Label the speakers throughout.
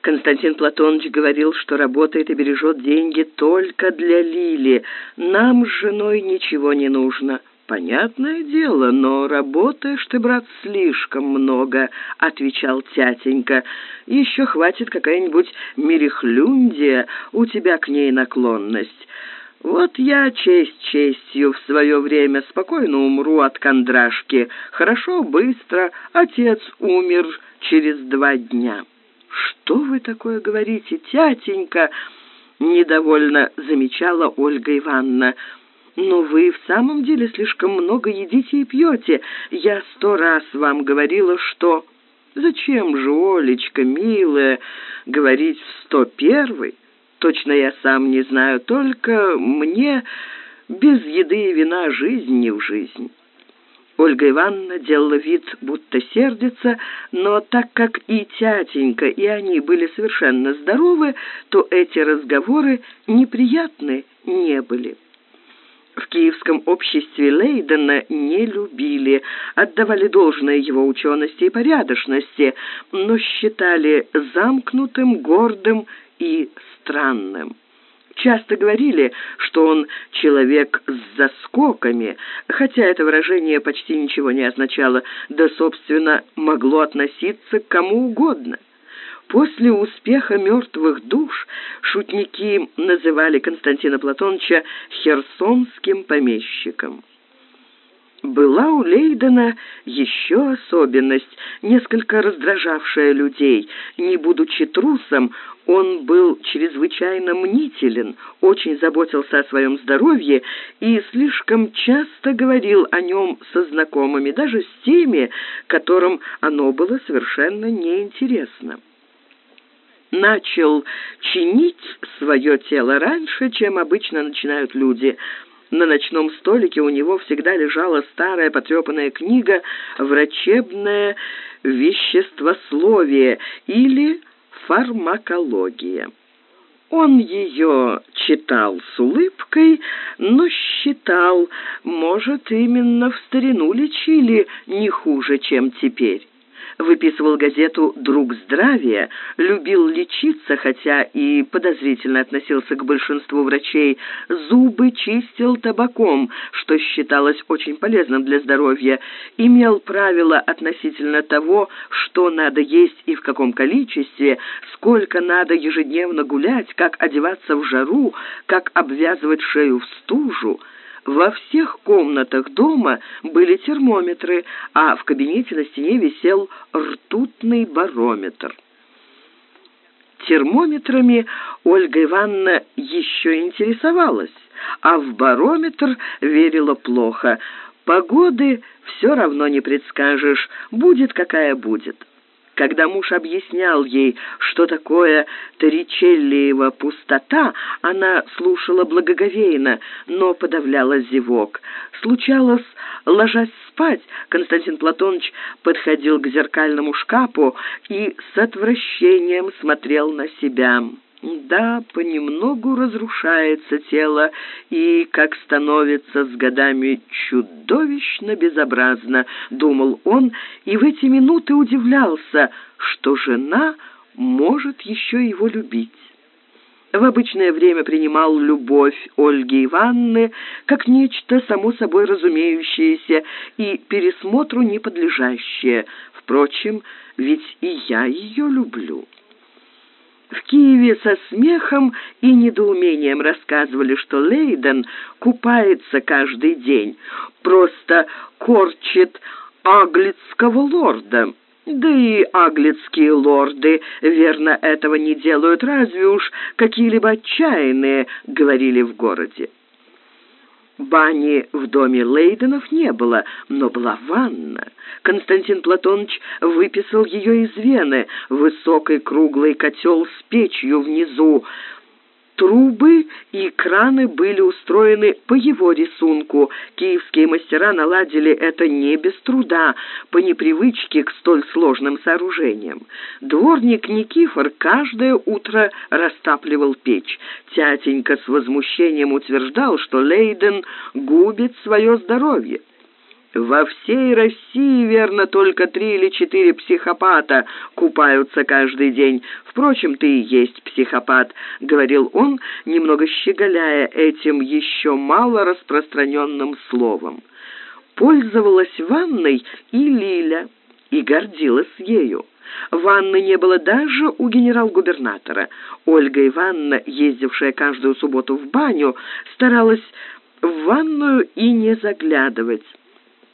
Speaker 1: Константин Платонович говорил, что работает и бережет деньги только для Лили. Нам с женой ничего не нужно. «Понятное дело, но работаешь ты, брат, слишком много», — отвечал тятенька. «Еще хватит какая-нибудь мерехлюндия, у тебя к ней наклонность». Вот я честь честью в свое время спокойно умру от кондрашки. Хорошо, быстро. Отец умер через два дня. Что вы такое говорите, тятенька? Недовольно замечала Ольга Ивановна. «Но вы в самом деле слишком много едите и пьете. Я сто раз вам говорила, что...» «Зачем же, Олечка, милая, говорить в сто первый? Точно я сам не знаю, только мне без еды и вина жизнь не в жизнь». Ольга Ивановна делала вид, будто сердится, но так как и тятенька, и они были совершенно здоровы, то эти разговоры неприятны не были. В киевском обществе Лейдена не любили, отдавали должное его учености и порядочности, но считали замкнутым, гордым и странным. Часто говорили, что он человек с заскоками, хотя это выражение почти ничего не означало, да, собственно, могло относиться к кому угодно. После успеха «Мертвых душ» шутники называли Константина Платоновича «херсонским помещиком». Была у Лейдена еще особенность, несколько раздражавшая людей. Не будучи трусом, он был чрезвычайно мнителен, очень заботился о своем здоровье и слишком часто говорил о нем со знакомыми, даже с теми, которым оно было совершенно неинтересно начал чинить свое тело раньше, чем обычно начинают люди. На ночном столике у него всегда лежала старая потрепанная книга «Врачебное веществословие» или «Фармакология». Он ее читал с улыбкой, но считал, может, именно в старину лечили не хуже, чем теперь выписывал газету «Друг здравия», любил лечиться, хотя и подозрительно относился к большинству врачей, зубы чистил табаком, что считалось очень полезным для здоровья, имел правила относительно того, что надо есть и в каком количестве, сколько надо ежедневно гулять, как одеваться в жару, как обвязывать шею в стужу, во всех комнатах дома были термометры, а в кабинете на стене висел ртутный барометр. Термометрами Ольга Ивановна еще интересовалась, а в барометр верила плохо. Погоды все равно не предскажешь, будет какая будет. Когда муж объяснял ей, что такое Торричеллиева пустота, она слушала благоговейно, но подавляла зевок. Случалось, ложась спать, Константин Платонович подходил к зеркальному шкафу и с отвращением смотрел на себя. Да, понемногу разрушается тело, и, как становится с годами чудовищно безобразно, думал он, и в эти минуты удивлялся, что жена может еще его любить. В обычное время принимал любовь Ольги Ивановны как нечто само собой разумеющееся и пересмотру не подлежащее. Впрочем, ведь и я ее люблю. В Киеве со смехом и недоумением рассказывали, что Лейден купается каждый день, просто корчит аглицкого лорда. Да и аглицкие лорды, верно, этого не делают, разве уж какие-либо отчаянные, говорили в городе. Бани в доме Лейденов не было, но была ванна. Константин Платонович выписал ее из Вены, высокий круглый котел с печью внизу, Трубы и краны были устроены по его рисунку. Киевские мастера наладили это не без труда, по непривычке к столь сложным сооружениям. Дворник Никифор каждое утро растапливал печь. Тятенька с возмущением утверждал, что Лейден губит свое здоровье. Во всей России, верно, только три или четыре психопата купаются каждый день. Впрочем, ты и есть психопат», — говорил он, немного щеголяя этим еще мало распространенным словом. Пользовалась ванной и Лиля, и гордилась ею. Ванны не было даже у генерал-губернатора. Ольга Ивановна, ездившая каждую субботу в баню, старалась в ванную и не заглядывать.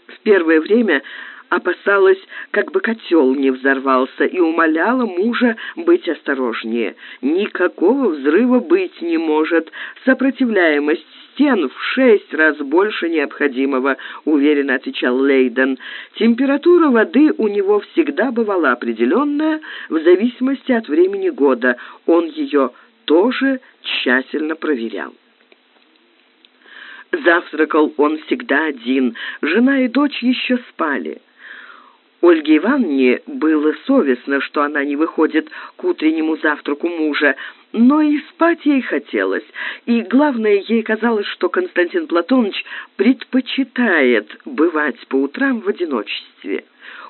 Speaker 1: В первое время опасалась, как бы котел не взорвался, и умоляла мужа быть осторожнее. «Никакого взрыва быть не может. Сопротивляемость стен в шесть раз больше необходимого», — уверенно отвечал Лейден. «Температура воды у него всегда бывала определенная в зависимости от времени года. Он ее тоже тщательно проверял». Завтракал он всегда один, жена и дочь еще спали. Ольге Ивановне было совестно, что она не выходит к утреннему завтраку мужа, но и спать ей хотелось, и главное, ей казалось, что Константин Платоныч предпочитает бывать по утрам в одиночестве.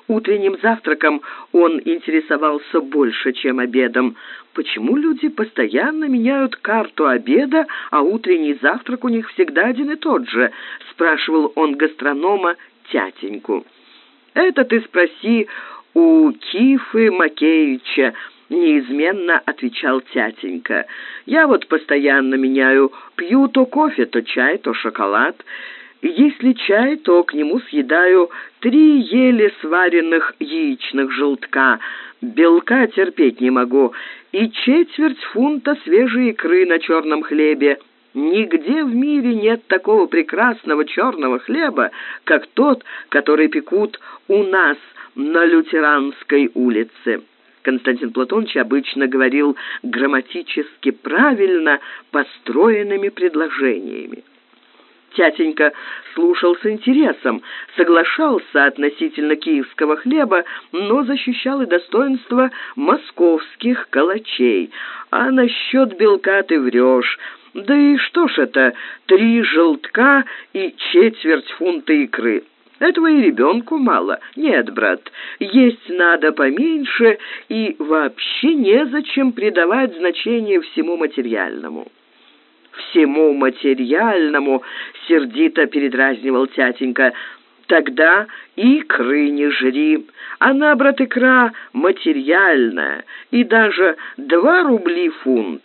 Speaker 1: Утренним завтраком он интересовался больше, чем обедом. Почему люди постоянно меняют карту обеда, а утренний завтрак у них всегда один и тот же? спрашивал он гастронома тятеньку. Это ты спроси у Кифы Макеевича, неизменно отвечал тятенька. Я вот постоянно меняю, пью то кофе, то чай, то шоколад. Если чай, то к нему съедаю три еле сваренных яичных желтка. Белка терпеть не могу. И четверть фунта свежей икры на черном хлебе. Нигде в мире нет такого прекрасного черного хлеба, как тот, который пекут у нас на Лютеранской улице. Константин Платонович обычно говорил грамматически правильно построенными предложениями. Тятенька слушал с интересом, соглашался относительно киевского хлеба, но защищал и достоинство московских калачей. А насчет белка ты врешь. Да и что ж это, три желтка и четверть фунта икры? Этого и ребенку мало. Нет, брат, есть надо поменьше и вообще незачем придавать значение всему материальному всему материальному», — сердито передразнивал тятенька. «Тогда икры не жри. Она, брат, икра материальная, и даже два рубли фунт».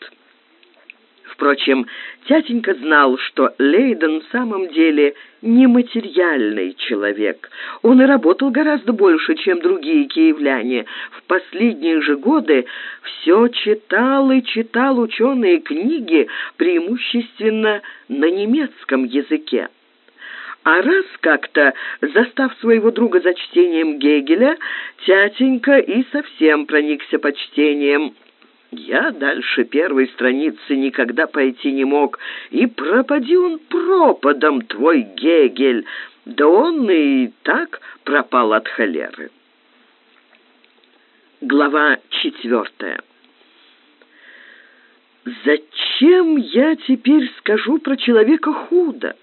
Speaker 1: Впрочем, тятенька знал, что Лейден в самом деле нематериальный человек. Он и работал гораздо больше, чем другие киевляне. В последние же годы все читал и читал ученые книги, преимущественно на немецком языке. А раз как-то, застав своего друга за чтением Гегеля, тятенька и совсем проникся почтением – я дальше первой страницы никогда пойти не мог, и пропади он пропадом, твой Гегель, да он и так пропал от холеры. Глава четвертая. «Зачем я теперь скажу про человека худо?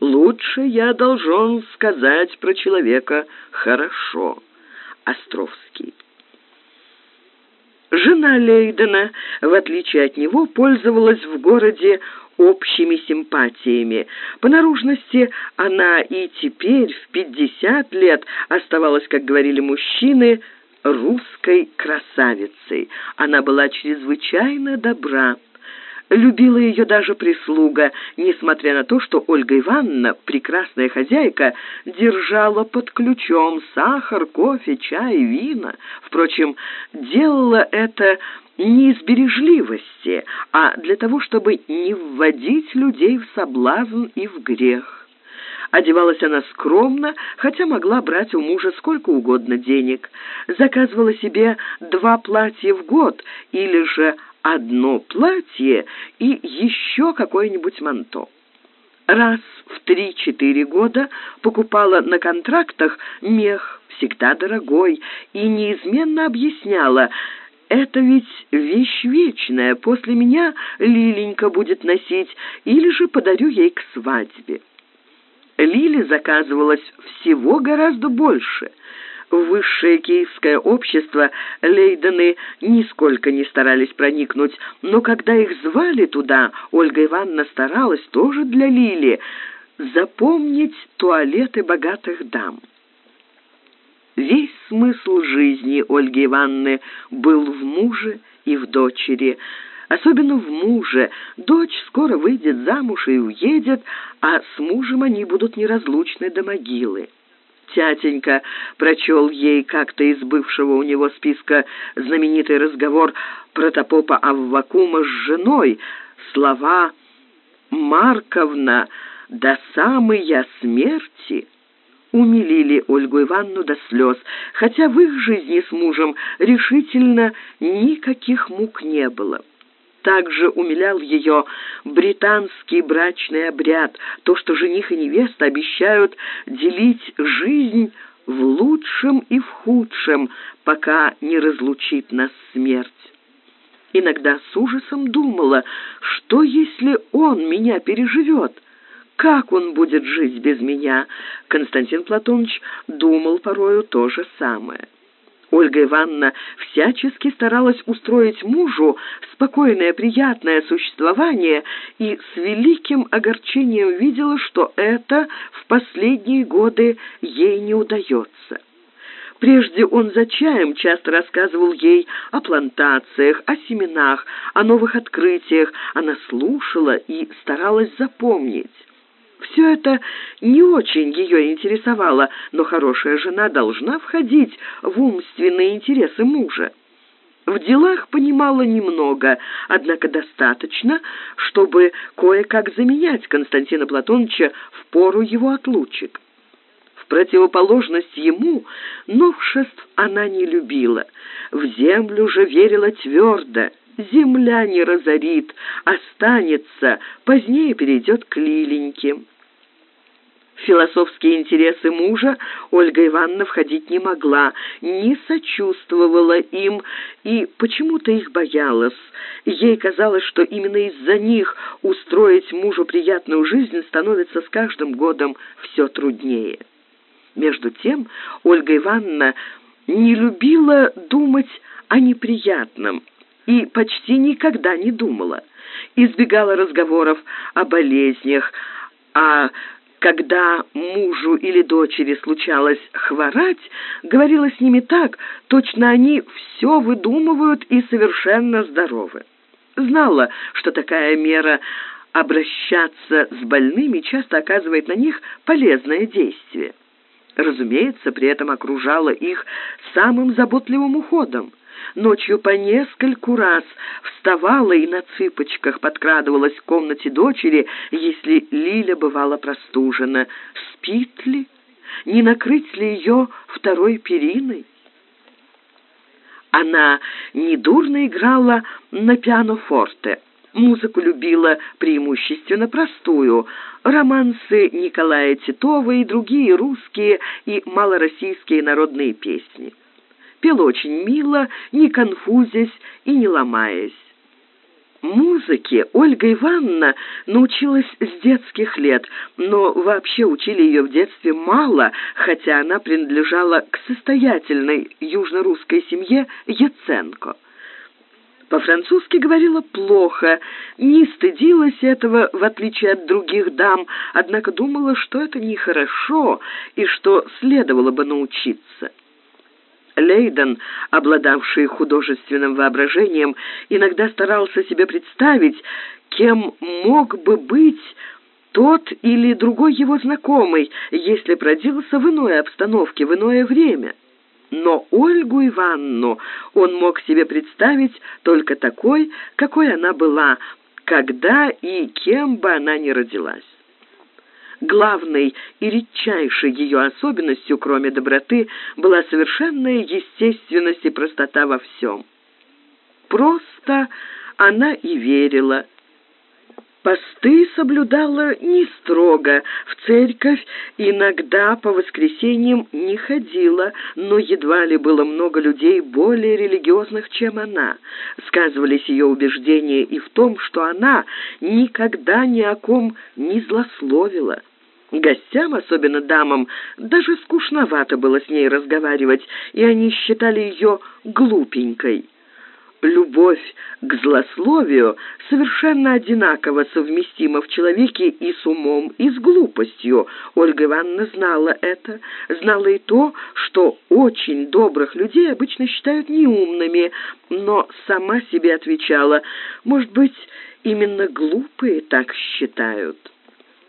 Speaker 1: Лучше я должен сказать про человека хорошо». Островский. Жена Лейдена, в отличие от него, пользовалась в городе общими симпатиями. По наружности она и теперь, в пятьдесят лет, оставалась, как говорили мужчины, русской красавицей. Она была чрезвычайно добра. Любила ее даже прислуга, несмотря на то, что Ольга Ивановна, прекрасная хозяйка, держала под ключом сахар, кофе, чай, вина. Впрочем, делала это не из бережливости, а для того, чтобы не вводить людей в соблазн и в грех. Одевалась она скромно, хотя могла брать у мужа сколько угодно денег. Заказывала себе два платья в год или же одно платье и еще какое-нибудь манто. Раз в три-четыре года покупала на контрактах мех, всегда дорогой, и неизменно объясняла, это ведь вещь вечная, после меня Лиленька будет носить, или же подарю ей к свадьбе. Лили заказывалось всего гораздо больше. Высшее киевское общество Лейдены нисколько не старались проникнуть, но когда их звали туда, Ольга Ивановна старалась тоже для Лили запомнить туалеты богатых дам. Весь смысл жизни Ольги Ивановны был в муже и в дочери, особенно в муже. Дочь скоро выйдет замуж и уедет, а с мужем они будут неразлучны до могилы. Тятенька прочел ей как-то из бывшего у него списка знаменитый разговор протопопа Аввакума с женой, слова «Марковна, до самой я смерти» умилили Ольгу Ивановну до слез, хотя в их жизни с мужем решительно никаких мук не было. Также умилял ее британский брачный обряд, то, что жених и невеста обещают делить жизнь в лучшем и в худшем, пока не разлучит нас смерть. Иногда с ужасом думала, что если он меня переживет, как он будет жить без меня? Константин Платонович думал порою то же самое. Ольга Ивановна всячески старалась устроить мужу спокойное, приятное существование и с великим огорчением видела, что это в последние годы ей не удается. Прежде он за чаем часто рассказывал ей о плантациях, о семенах, о новых открытиях. Она слушала и старалась запомнить. Все это не очень ее интересовало, но хорошая жена должна входить в умственные интересы мужа. В делах понимала немного, однако достаточно, чтобы кое-как заменять Константина Платоновича в пору его отлучек. В противоположность ему новшеств она не любила. В землю же верила твердо. Земля не разорит, останется, позднее перейдет к Лиленьке. Философские интересы мужа Ольга Ивановна входить не могла, не сочувствовала им и почему-то их боялась. Ей казалось, что именно из-за них устроить мужу приятную жизнь становится с каждым годом все труднее. Между тем Ольга Ивановна не любила думать о неприятном и почти никогда не думала. Избегала разговоров о болезнях, о когда мужу или дочери случалось хворать, говорила с ними так, точно они все выдумывают и совершенно здоровы. Знала, что такая мера обращаться с больными часто оказывает на них полезное действие. Разумеется, при этом окружала их самым заботливым уходом – Ночью по нескольку раз вставала и на цыпочках подкрадывалась к комнате дочери, если Лиля бывала простужена. Спит ли? Не накрыть ли ее второй периной? Она недурно играла на пиано-форте. Музыку любила преимущественно простую. Романсы Николая Титова и другие русские и малороссийские народные песни пел очень мило, не конфузясь и не ломаясь. Музыке Ольга Ивановна научилась с детских лет, но вообще учили ее в детстве мало, хотя она принадлежала к состоятельной южно-русской семье Яценко. По-французски говорила плохо, не стыдилась этого, в отличие от других дам, однако думала, что это нехорошо и что следовало бы научиться. Лейден, обладавший художественным воображением, иногда старался себе представить, кем мог бы быть тот или другой его знакомый, если б родился в иной обстановке, в иное время. Но Ольгу Ивановну он мог себе представить только такой, какой она была, когда и кем бы она ни родилась. Главной и редчайшей ее особенностью, кроме доброты, была совершенная естественность и простота во всем. Просто она и верила. Посты соблюдала не строго, в церковь иногда по воскресеньям не ходила, но едва ли было много людей более религиозных, чем она. Сказывались ее убеждения и в том, что она никогда ни о ком не злословила. Гостям, особенно дамам, даже скучновато было с ней разговаривать, и они считали ее глупенькой. Любовь к злословию совершенно одинаково совместима в человеке и с умом, и с глупостью. Ольга Ивановна знала это, знала и то, что очень добрых людей обычно считают неумными, но сама себе отвечала, может быть, именно глупые так считают.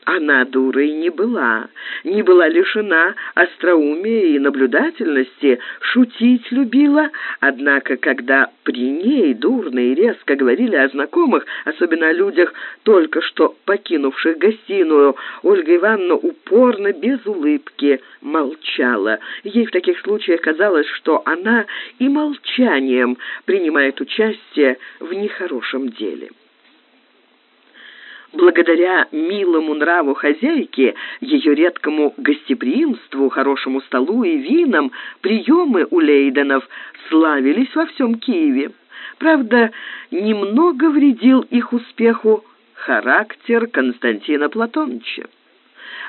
Speaker 1: Она дурой не была, не была лишена остроумия и наблюдательности, шутить любила, однако, когда при ней дурно и резко говорили о знакомых, особенно о людях, только что покинувших гостиную, Ольга Ивановна упорно, без улыбки, молчала. Ей в таких случаях казалось, что она и молчанием принимает участие в нехорошем деле. Благодаря милому нраву хозяйки, ее редкому гостеприимству, хорошему столу и винам, приемы у Лейденов славились во всем Киеве. Правда, немного вредил их успеху характер Константина Платоновича.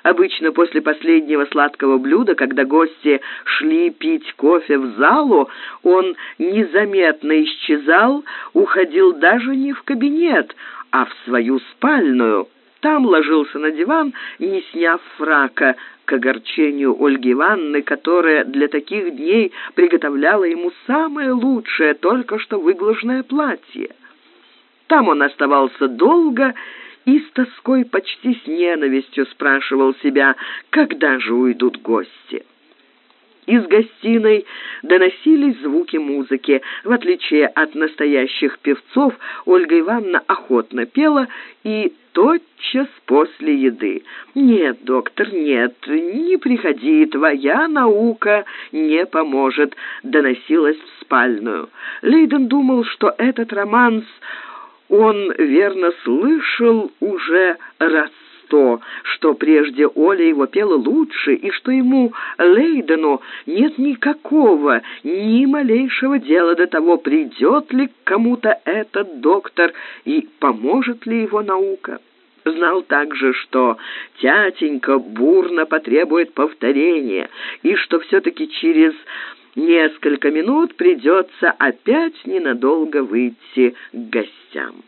Speaker 1: Обычно после последнего сладкого блюда, когда гости шли пить кофе в залу, он незаметно исчезал, уходил даже не в кабинет, а в свою спальную. Там ложился на диван, не сняв фрака, к огорчению Ольги Ивановны, которая для таких дней приготовляла ему самое лучшее, только что выглаженное платье. Там он оставался долго и с тоской, почти с ненавистью спрашивал себя, когда же уйдут гости. Из гостиной доносились звуки музыки. В отличие от настоящих певцов, Ольга Ивановна охотно пела и тотчас после еды. «Нет, доктор, нет, не приходи, твоя наука не поможет», доносилась в спальную. Лейден думал, что этот романс он верно слышал уже раз сто, что прежде Оля его пела лучше, и что ему, Лейдену, нет никакого, ни малейшего дела до того, придет ли к кому-то этот доктор и поможет ли его наука. Знал также, что тятенька бурно потребует повторения, и что все-таки через несколько минут придется опять ненадолго выйти к гостям.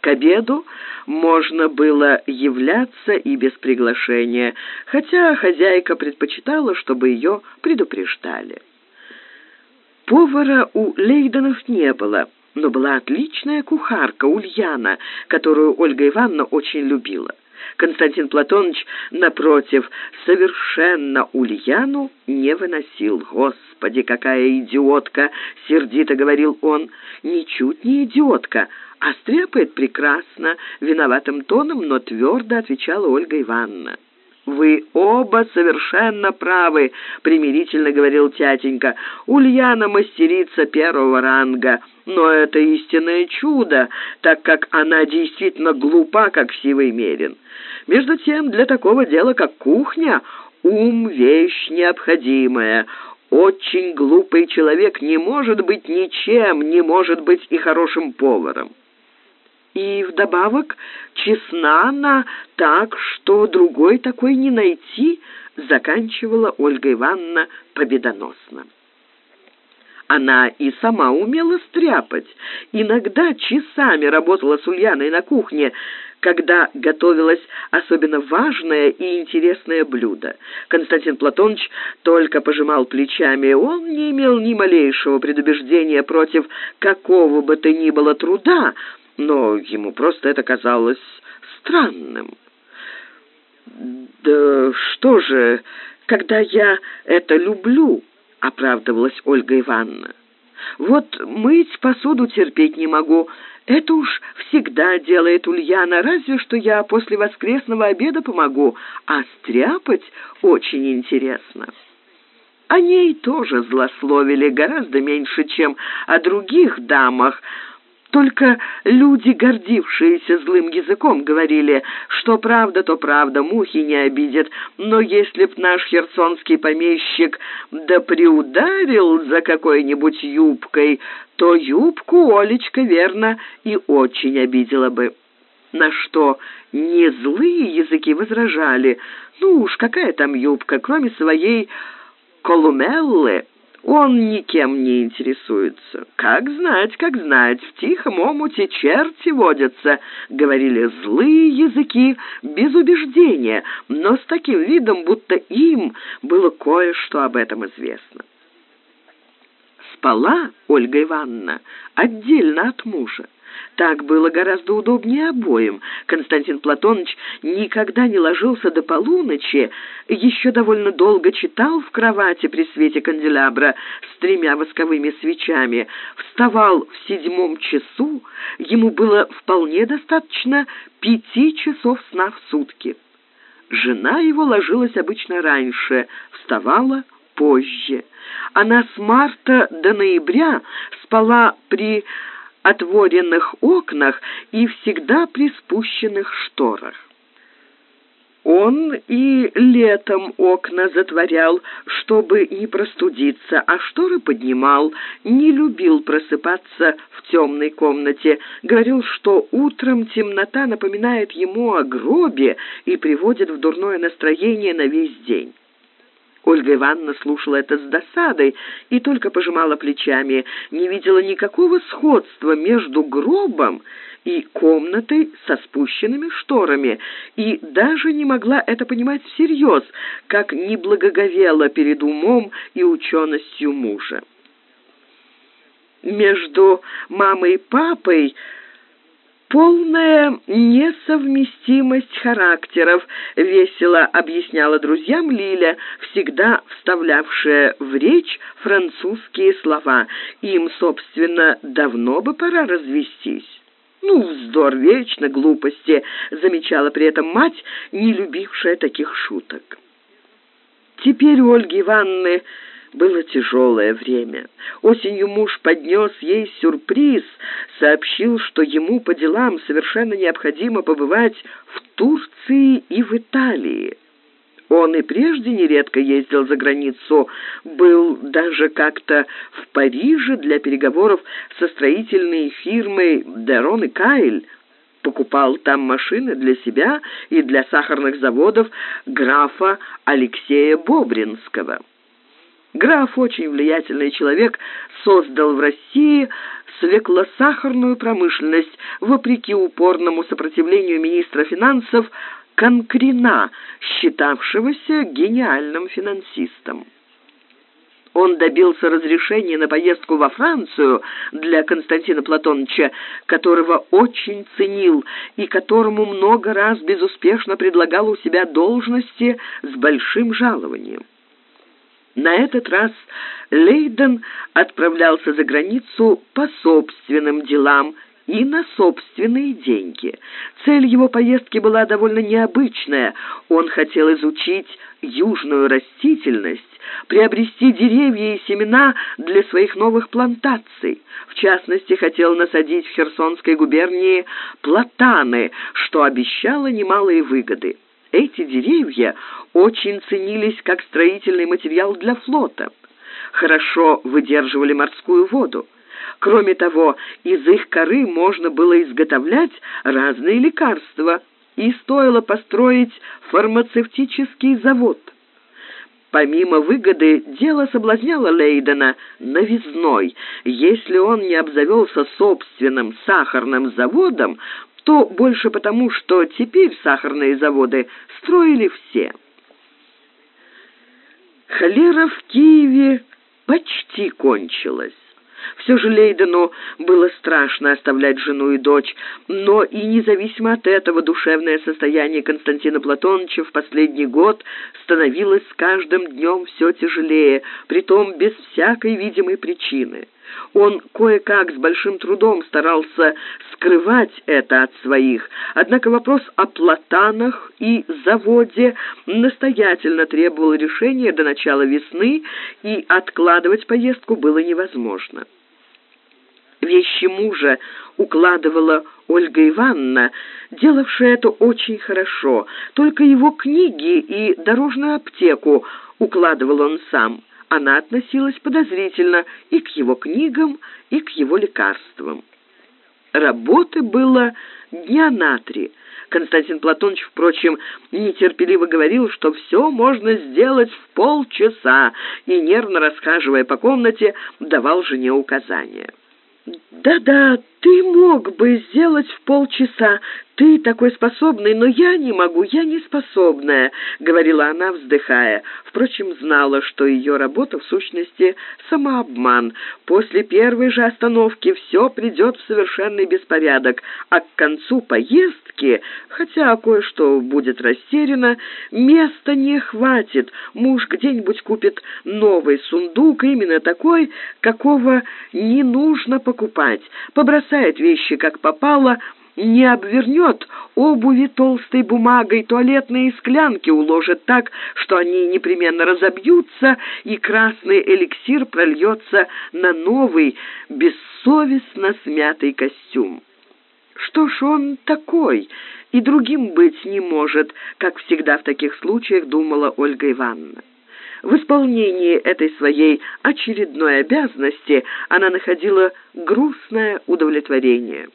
Speaker 1: К обеду можно было являться и без приглашения, хотя хозяйка предпочитала, чтобы ее предупреждали. Повара у Лейденов не было, но была отличная кухарка Ульяна, которую Ольга Ивановна очень любила. Константин Платонович, напротив, совершенно Ульяну не выносил. «Господи, какая идиотка!» — сердито говорил он. «Ничуть не идиотка, а стряпает прекрасно», — виноватым тоном, но твердо отвечала Ольга Ивановна. «Вы оба совершенно правы», — примирительно говорил тятенька. «Ульяна мастерица первого ранга, но это истинное чудо, так как она действительно глупа, как сивый мерин. Между тем, для такого дела, как кухня, ум — вещь необходимая». Очень глупый человек не может быть ничем, не может быть и хорошим поваром и вдобавок честна она так, что другой такой не найти, заканчивала Ольга Ивановна победоносно. Она и сама умела стряпать. Иногда часами работала с Ульяной на кухне, когда готовилось особенно важное и интересное блюдо. Константин Платонович только пожимал плечами. Он не имел ни малейшего предубеждения против какого бы то ни было труда, но ему просто это казалось странным. «Да что же, когда я это люблю», — оправдывалась Ольга Ивановна. «Вот мыть посуду терпеть не могу. Это уж всегда делает Ульяна, разве что я после воскресного обеда помогу, а стряпать очень интересно». О ней тоже злословили гораздо меньше, чем о других дамах, только люди, гордившиеся злым языком, говорили, что правда, то правда, мухи не обидят. Но если б наш херсонский помещик да приударил за какой-нибудь юбкой, то юбку Олечка, верно, и очень обидела бы. на что не злые языки возражали. Ну уж, какая там юбка, кроме своей колумеллы, он никем не интересуется. Как знать, как знать, в тихом омуте черти водятся, говорили злые языки без убеждения, но с таким видом, будто им было кое-что об этом известно. Спала Ольга Ивановна отдельно от мужа. Так было гораздо удобнее обоим. Константин Платоныч никогда не ложился до полуночи, еще довольно долго читал в кровати при свете канделябра с тремя восковыми свечами, вставал в седьмом часу, ему было вполне достаточно пяти часов сна в сутки. Жена его ложилась обычно раньше, вставала позже. Она с марта до ноября спала при отворенных окнах и всегда при спущенных шторах. Он и летом окна затворял, чтобы не простудиться, а шторы поднимал, не любил просыпаться в темной комнате, говорил, что утром темнота напоминает ему о гробе и приводит в дурное настроение на весь день. Ольга Ивановна слушала это с досадой и только пожимала плечами, не видела никакого сходства между гробом и комнатой со спущенными шторами, и даже не могла это понимать всерьез, как не благоговела перед умом и ученостью мужа. Между мамой и папой полная несовместимость характеров, весело объясняла друзьям Лиля, всегда вставлявшая в речь французские слова. Им, собственно, давно бы пора развестись. «Ну, вздор, вечно глупости», — замечала при этом мать, не любившая таких шуток. Теперь у Ольги Ивановны было тяжелое время. Осенью муж поднес ей сюрприз, сообщил, что ему по делам совершенно необходимо побывать в Турции и в Италии. Он и прежде нередко ездил за границу, был даже как-то в Париже для переговоров со строительной фирмой «Дерон и Кайль», покупал там машины для себя и для сахарных заводов графа Алексея Бобринского. Граф, очень влиятельный человек, создал в России свеклосахарную промышленность, вопреки упорному сопротивлению министра финансов Конкрина, считавшегося гениальным финансистом. Он добился разрешения на поездку во Францию для Константина Платоновича, которого очень ценил и которому много раз безуспешно предлагал у себя должности с большим жалованием. На этот раз Лейден отправлялся за границу по собственным делам и на собственные деньги. Цель его поездки была довольно необычная. Он хотел изучить южную растительность, приобрести деревья и семена для своих новых плантаций. В частности, хотел насадить в Херсонской губернии платаны, что обещало немалые выгоды. Эти деревья очень ценились как строительный материал для флота. Хорошо выдерживали морскую воду. Кроме того, из их коры можно было изготовлять разные лекарства, и стоило построить фармацевтический завод. Помимо выгоды, дело соблазняло Лейдена новизной. Если он не обзавелся собственным сахарным заводом, то больше потому, что теперь сахарные заводы строили все. Холера в Киеве почти кончилась. Все же Лейдену было страшно оставлять жену и дочь, но и независимо от этого душевное состояние Константина Платоновича в последний год становилось с каждым днем все тяжелее, притом без всякой видимой причины. Он кое-как с большим трудом старался скрывать это от своих, однако вопрос о платанах и заводе настоятельно требовал решения до начала весны, и откладывать поездку было невозможно. Вещи мужа укладывала Ольга Ивановна, делавшая это очень хорошо, только его книги и дорожную аптеку укладывал он сам – она относилась подозрительно и к его книгам, и к его лекарствам. Работы было дня на три. Константин Платонович, впрочем, нетерпеливо говорил, что все можно сделать в полчаса, и, нервно расхаживая по комнате, давал жене указания. «Да-да, ты мог бы сделать в полчаса. Ты такой способный, но я не могу, я не способная», — говорила она, вздыхая. Впрочем, знала, что ее работа в сущности самообман. После первой же остановки все придет в совершенный беспорядок, а к концу поездки, хотя кое-что будет растеряно, места не хватит. Муж где-нибудь купит новый сундук, именно такой, какого не нужно покупать, побросает вещи как попало, не обвернет обуви толстой бумагой, туалетные склянки уложит так, что они непременно разобьются, и красный эликсир прольется на новый, бессовестно смятый костюм. Что ж он такой, и другим быть не может, как всегда в таких случаях думала Ольга Ивановна. В исполнении этой своей очередной обязанности она находила грустное удовлетворение.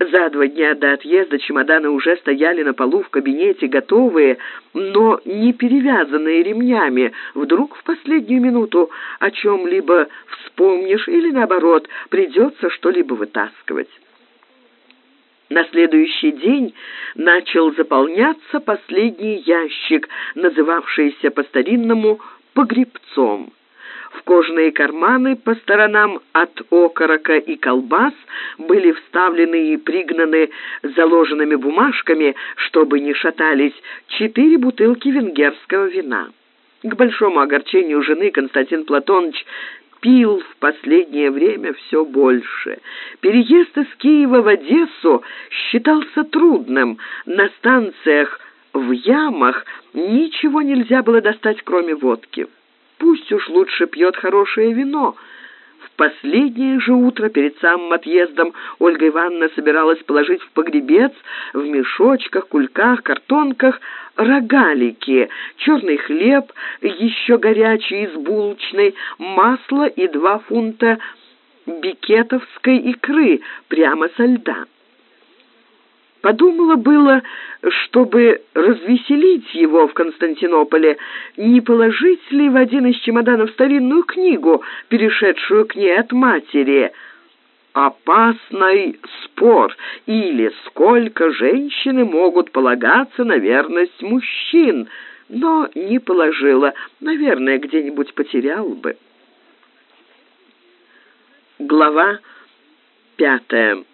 Speaker 1: За два дня до отъезда чемоданы уже стояли на полу в кабинете, готовые, но не перевязанные ремнями. Вдруг в последнюю минуту о чем-либо вспомнишь или, наоборот, придется что-либо вытаскивать. На следующий день начал заполняться последний ящик, называвшийся по-старинному «погребцом». В кожаные карманы по сторонам от окорока и колбас были вставлены и пригнаны заложенными бумажками, чтобы не шатались, четыре бутылки венгерского вина. К большому огорчению жены Константин Платонович пил в последнее время все больше. Переезд из Киева в Одессу считался трудным. На станциях в ямах ничего нельзя было достать, кроме водки. Пусть уж лучше пьет хорошее вино. Последнее же утро перед самым отъездом Ольга Ивановна собиралась положить в погребец в мешочках, кульках, картонках рогалики, черный хлеб, еще горячий из булочной, масло и два фунта бикетовской икры прямо со льда. Подумала было, чтобы развеселить его в Константинополе, не положить ли в один из чемоданов старинную книгу, перешедшую к ней от матери. «Опасный спор» или «Сколько женщины могут полагаться на верность мужчин», но не положила, наверное, где-нибудь потерял бы. Глава пятая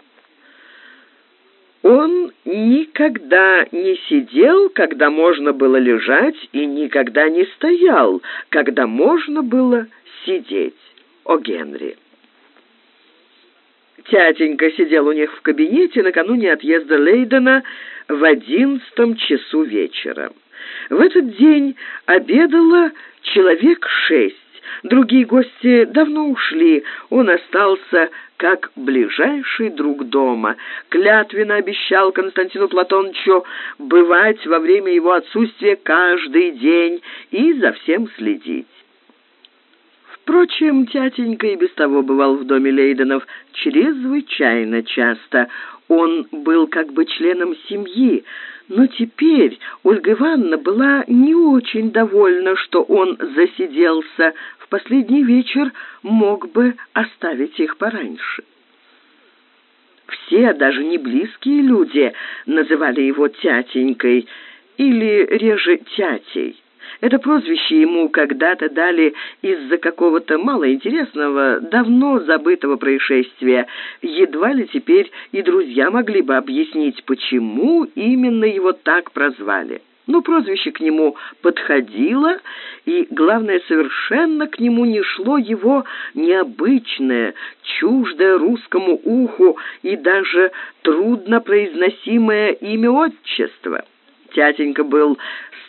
Speaker 1: он никогда не сидел, когда можно было лежать, и никогда не стоял, когда можно было сидеть. О Генри. Тятенька сидел у них в кабинете накануне отъезда Лейдена в одиннадцатом часу вечера. В этот день обедало человек шесть. Другие гости давно ушли, он остался как ближайший друг дома. Клятвенно обещал Константину Платоновичу бывать во время его отсутствия каждый день и за всем следить. Впрочем, тятенька и без того бывал в доме Лейденов чрезвычайно часто. Он был как бы членом семьи, но теперь Ольга Ивановна была не очень довольна, что он засиделся. Последний вечер мог бы оставить их пораньше. Все, даже не близкие люди, называли его тятенькой или реже тятей. Это прозвище ему когда-то дали из-за какого-то малоинтересного, давно забытого происшествия. Едва ли теперь и друзья могли бы объяснить, почему именно его так прозвали. Но прозвище к нему подходило, и, главное, совершенно к нему не шло его необычное, чуждое русскому уху и даже труднопроизносимое имя отчества. Тятенька был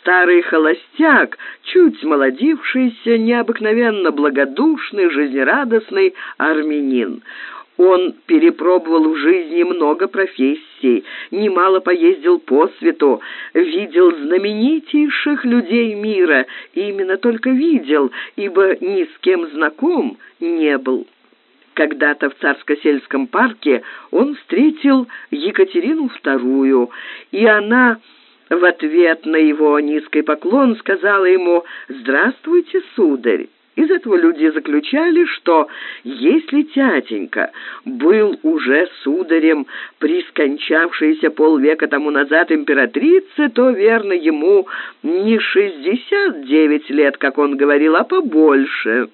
Speaker 1: старый холостяк, чуть молодившийся, необыкновенно благодушный, жизнерадостный армянин. Он перепробовал в жизни много профессий, немало поездил по свету, видел знаменитейших людей мира, именно только видел, ибо ни с кем знаком не был. Когда-то в Царско-сельском парке он встретил Екатерину II, и она в ответ на его низкий поклон сказала ему «Здравствуйте, сударь». Из этого люди заключали, что если тятенька был уже сударем при скончавшейся полвека тому назад императрице, то, верно, ему не шестьдесят девять лет, как он говорил, а побольше.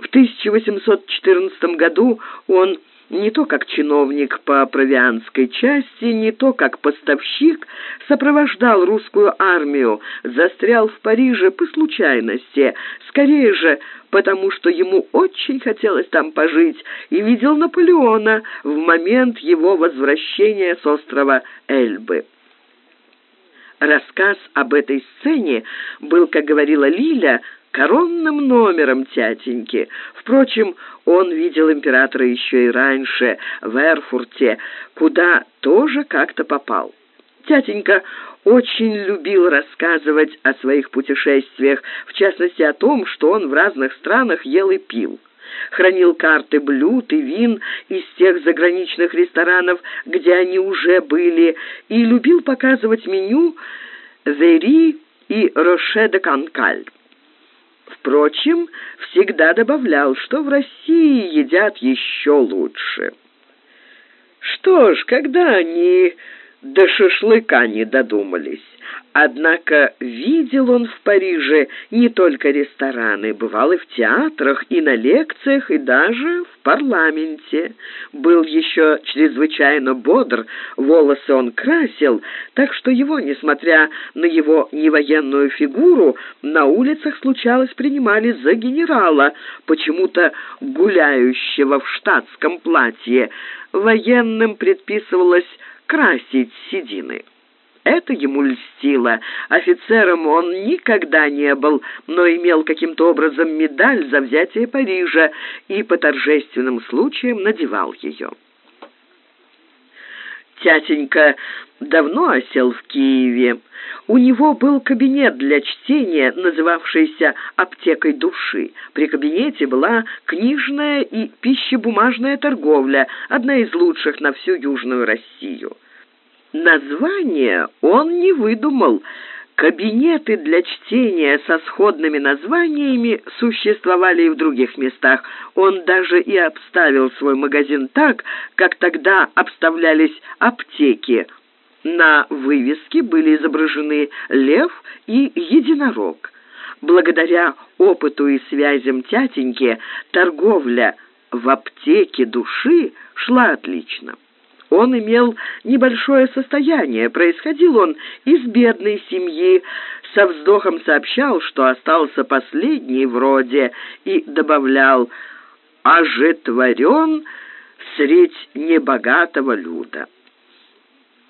Speaker 1: В 1814 году он не то как чиновник по провианской части, не то как поставщик, сопровождал русскую армию, застрял в Париже по случайности, скорее же потому, что ему очень хотелось там пожить, и видел Наполеона в момент его возвращения с острова Эльбы. Рассказ об этой сцене был, как говорила Лиля, коронным номером тятеньки. Впрочем, он видел императора еще и раньше, в Эрфурте, куда тоже как-то попал. Тятенька очень любил рассказывать о своих путешествиях, в частности о том, что он в разных странах ел и пил. Хранил карты блюд и вин из тех заграничных ресторанов, где они уже были, и любил показывать меню «Вери» и «Роше де Канкаль». Впрочем, всегда добавлял, что в России едят еще лучше. Что ж, когда они до шашлыка не додумались. Однако видел он в Париже не только рестораны, бывал и в театрах, и на лекциях, и даже в парламенте. Был еще чрезвычайно бодр, волосы он красил, так что его, несмотря на его невоенную фигуру, на улицах случалось принимали за генерала, почему-то гуляющего в штатском платье. Военным предписывалось красить седины. Это ему льстило. Офицером он никогда не был, но имел каким-то образом медаль за взятие Парижа и по торжественным случаям надевал ее. Тятенька давно осел в Киеве. У него был кабинет для чтения, называвшийся «аптекой души». При кабинете была книжная и пищебумажная торговля, одна из лучших на всю Южную Россию. Название он не выдумал. Кабинеты для чтения со сходными названиями существовали и в других местах. Он даже и обставил свой магазин так, как тогда обставлялись аптеки. На вывеске были изображены лев и единорог. Благодаря опыту и связям тятеньки торговля в аптеке души шла отлично. Он имел небольшое состояние, происходил он из бедной семьи, со вздохом сообщал, что остался последний в роде, и добавлял «ожитворен средь небогатого люда».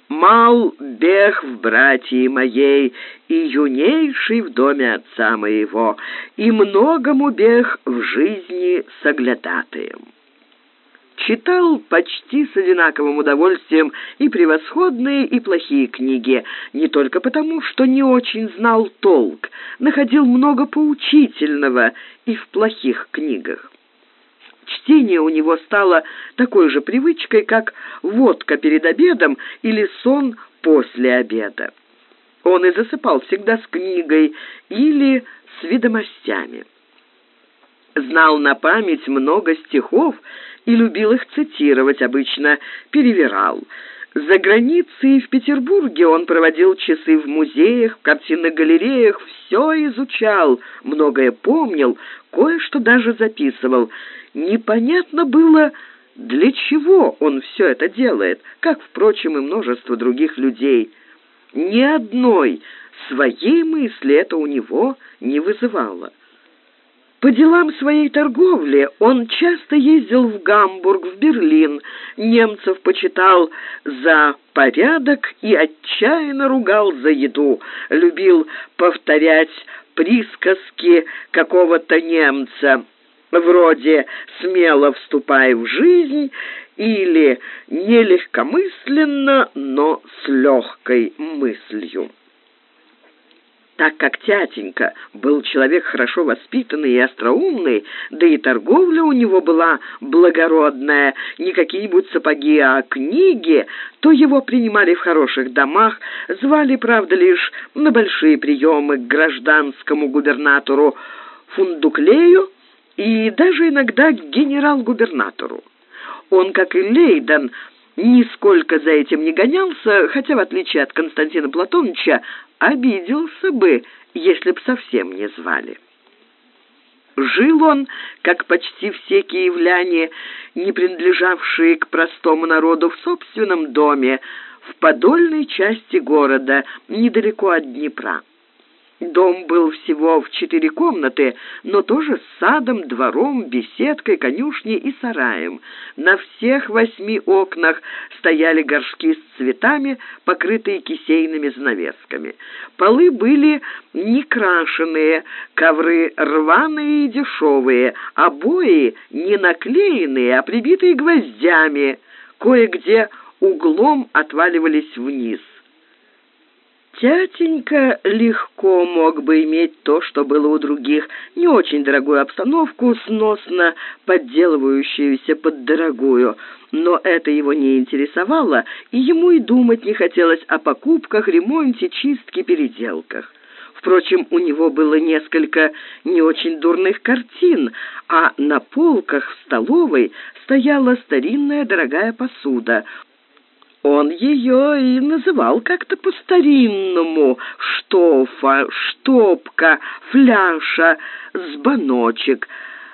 Speaker 1: Мал бег в братьи моей, и юнейший в доме отца моего, и многому бег в жизни соглядатаем читал почти с одинаковым удовольствием и превосходные, и плохие книги, не только потому, что не очень знал толк, находил много поучительного и в плохих книгах. Чтение у него стало такой же привычкой, как водка перед обедом или сон после обеда. Он и засыпал всегда с книгой или с ведомостями. Знал на память много стихов и любил их цитировать, обычно перевирал. За границей в Петербурге он проводил часы в музеях, в картинных галереях, все изучал, многое помнил, кое-что даже записывал. Непонятно было, для чего он все это делает, как, впрочем, и множество других людей. Ни одной своей мысли это у него не вызывало. По делам своей торговли он часто ездил в Гамбург, в Берлин, немцев почитал за порядок и отчаянно ругал за еду, любил повторять присказки какого-то немца, вроде «смело вступай в жизнь» или «нелегкомысленно, но с легкой мыслью». Так как тятенька был человек хорошо воспитанный и остроумный, да и торговля у него была благородная, не какие-нибудь сапоги, а книги, то его принимали в хороших домах, звали, правда, лишь на большие приемы к гражданскому губернатору Фундуклею и даже иногда к генерал-губернатору. Он, как и Лейден, нисколько за этим не гонялся, хотя, в отличие от Константина Платоновича, обиделся бы, если б совсем не звали. Жил он, как почти все киевляне, не принадлежавшие к простому народу, в собственном доме, в подольной части города, недалеко от Днепра. Дом был всего в четыре комнаты, но тоже с садом, двором, беседкой, конюшней и сараем. На всех восьми окнах стояли горшки с цветами, покрытые кисейными занавесками. Полы были не крашеные, ковры рваные и дешевые, обои не наклеенные, а прибитые гвоздями, кое-где углом отваливались вниз. Тятенька легко мог бы иметь то, что было у других, не очень дорогую обстановку, сносно подделывающуюся под дорогую, но это его не интересовало, и ему и думать не хотелось о покупках, ремонте, чистке, переделках. Впрочем, у него было несколько не очень дурных картин, а на полках в столовой стояла старинная дорогая посуда. Он ее и называл как-то по-старинному «штофа», «штопка», «фляша», «сбаночек»,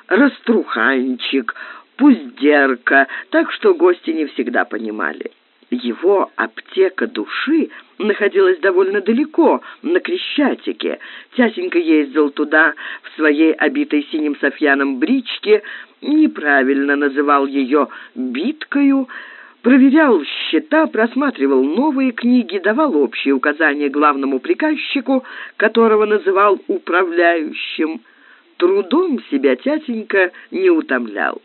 Speaker 1: «раструханчик», «пуздерка», так что гости не всегда понимали. Его аптека души находилась довольно далеко, на Крещатике. Тясенька ездил туда в своей обитой синим софьяном бричке, неправильно называл ее «биткою», проверял счета, просматривал новые книги, давал общие указания главному приказчику, которого называл управляющим. Трудом себя тятенька не утомлял.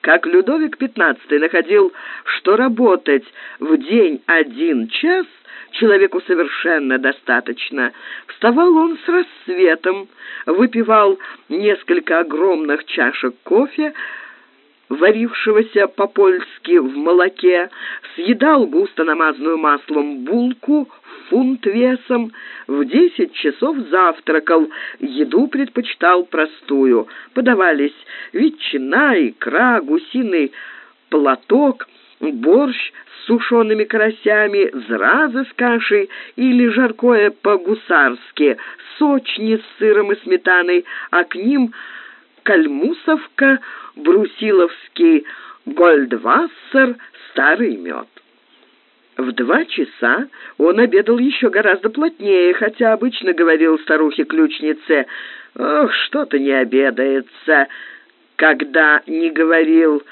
Speaker 1: Как Людовик XV находил, что работать в день один час человеку совершенно достаточно. Вставал он с рассветом, выпивал несколько огромных чашек кофе, варившегося по-польски в молоке, съедал густо намазанную маслом булку фунт весом, в десять часов завтракал, еду предпочитал простую. Подавались ветчина, икра, гусиный платок, борщ с сушеными карасями, зразы с кашей или жаркое по-гусарски, сочни с сыром и сметаной, а к ним кальмусовка, брусиловский гольдвассер, старый мед. В два часа он обедал еще гораздо плотнее, хотя обычно говорил старухе-ключнице, «Ох, что-то не обедается», когда не говорил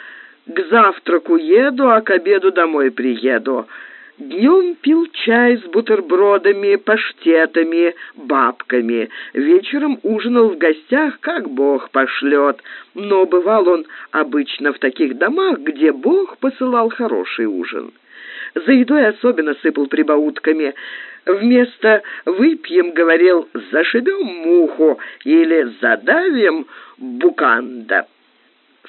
Speaker 1: «К завтраку еду, а к обеду домой приеду». Днем пил чай с бутербродами, паштетами, бабками. Вечером ужинал в гостях, как Бог пошлет. Но бывал он обычно в таких домах, где Бог посылал хороший ужин. За едой особенно сыпал прибаутками. Вместо «выпьем» говорил «зашибем муху» или «задавим буканда».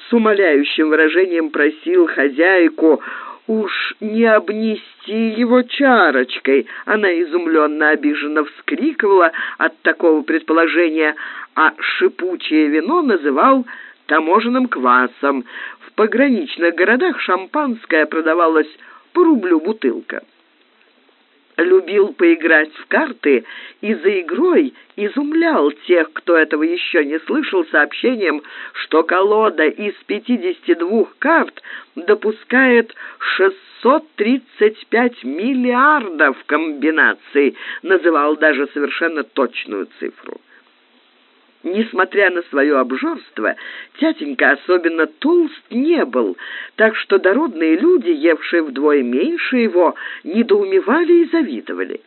Speaker 1: С умоляющим выражением просил хозяйку уж не обнести его чарочкой. Она изумленно обиженно вскрикивала от такого предположения, а шипучее вино называл таможенным квасом. В пограничных городах шампанское продавалось по рублю бутылка любил поиграть в карты и за игрой изумлял тех, кто этого еще не слышал, сообщением, что колода из 52 карт допускает 635 миллиардов комбинаций, называл даже совершенно точную цифру. Несмотря на свое обжорство, тятенька особенно толст не был, так что дородные люди, евшие вдвое меньше его, недоумевали и завидовали.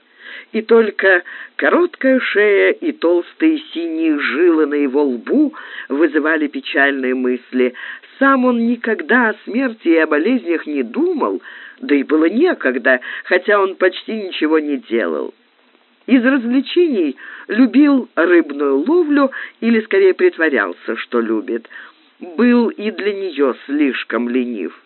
Speaker 1: И только короткая шея и толстые синие жилы на его лбу вызывали печальные мысли. Сам он никогда о смерти и о болезнях не думал, да и было некогда, хотя он почти ничего не делал. Из развлечений любил рыбную ловлю или скорее притворялся, что любит. Был и для нее слишком ленив.